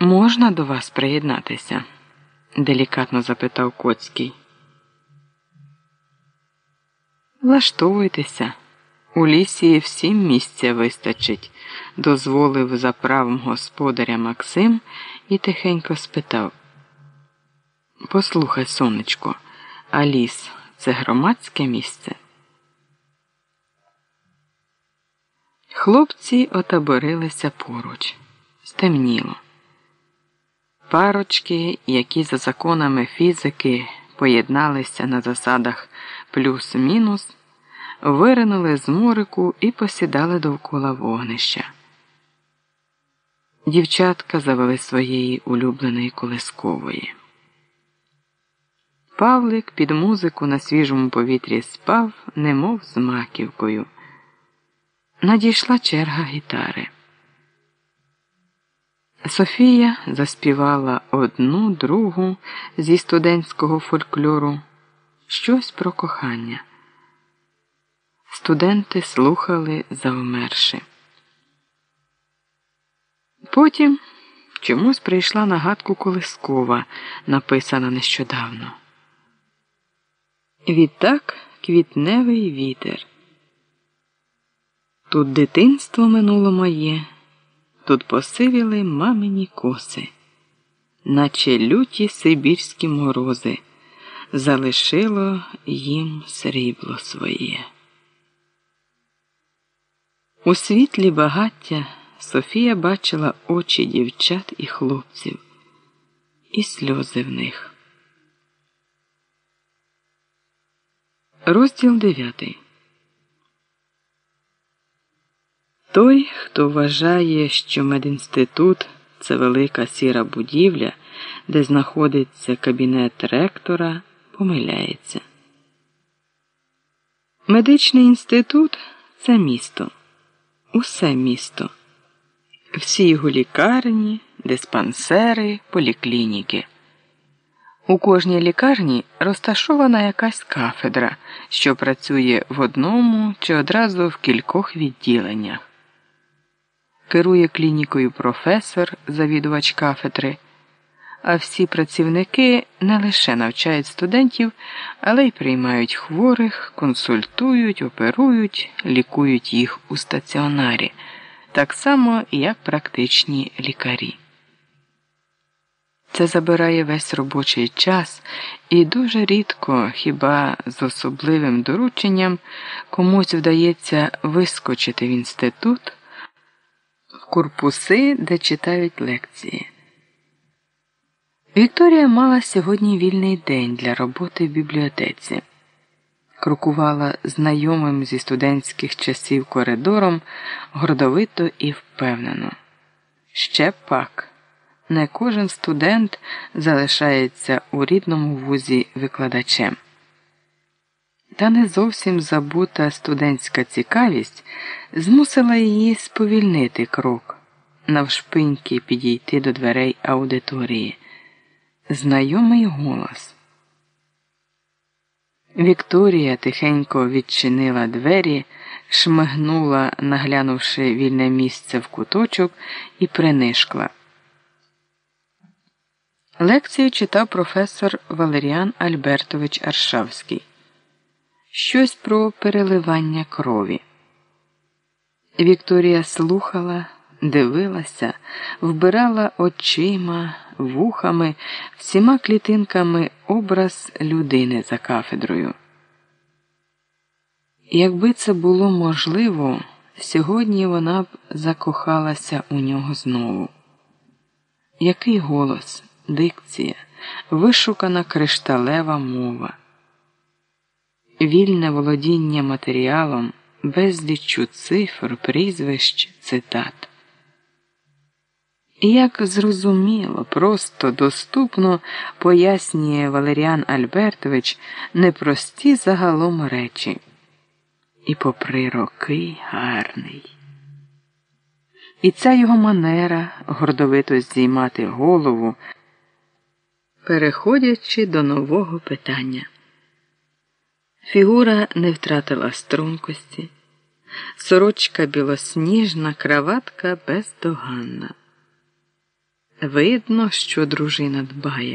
Можна до вас приєднатися? делікатно запитав Коцький. Влаштовуйтеся. У лісі всім місця вистачить, дозволив за правом господаря Максим і тихенько спитав. Послухай, сонечко, а ліс це громадське місце. Хлопці отаборилися поруч. Стемніло. Парочки, які за законами фізики поєдналися на засадах плюс-мінус, виринули з морику і посідали довкола вогнища. Дівчатка завели своєї улюбленої колискової. Павлик під музику на свіжому повітрі спав, немов з маківкою. Надійшла черга гітари. Софія заспівала одну другу зі студентського фольклору щось про кохання. Студенти слухали завмерши. Потім чомусь прийшла нагадку Колискова, написана нещодавно. Відтак квітневий вітер. Тут дитинство минуло моє, тут посивіли мамині коси, наче люті сибірські морози, залишило їм срібло своє. У світлі багаття Софія бачила очі дівчат і хлопців, і сльози в них. Розділ дев'ятий. Той, хто вважає, що медінститут це велика сіра будівля, де знаходиться кабінет ректора, помиляється. Медичний інститут це місто, усе місто, всі його лікарні, диспансери, поліклініки. У кожній лікарні розташована якась кафедра, що працює в одному чи одразу в кількох відділеннях керує клінікою професор, завідувач кафедри, а всі працівники не лише навчають студентів, але й приймають хворих, консультують, оперують, лікують їх у стаціонарі, так само, як практичні лікарі. Це забирає весь робочий час, і дуже рідко, хіба з особливим дорученням, комусь вдається вискочити в інститут корпуси, де читають лекції. Вікторія мала сьогодні вільний день для роботи в бібліотеці. Крокувала знайомим зі студентських часів коридором гордовито і впевнено. Ще пак, не кожен студент залишається у рідному вузі викладачем. Та не зовсім забута студентська цікавість змусила її сповільнити крок, навшпиньки підійти до дверей аудиторії. Знайомий голос. Вікторія тихенько відчинила двері, шмигнула, наглянувши вільне місце в куточок, і принишкла. Лекцію читав професор Валеріан Альбертович Аршавський щось про переливання крові. Вікторія слухала, дивилася, вбирала очима, вухами, всіма клітинками образ людини за кафедрою. Якби це було можливо, сьогодні вона б закохалася у нього знову. Який голос, дикція, вишукана кришталева мова вільне володіння матеріалом, безліччю цифр, прізвищ, цитат. Як зрозуміло, просто доступно пояснює Валеріан Альбертович непрості загалом речі. І попри роки гарний. І ця його манера гордовито здіймати голову, переходячи до нового питання. Фігура не втратила стрункості, сорочка білосніжна, краватка бездоганна. Видно, що дружина дбає.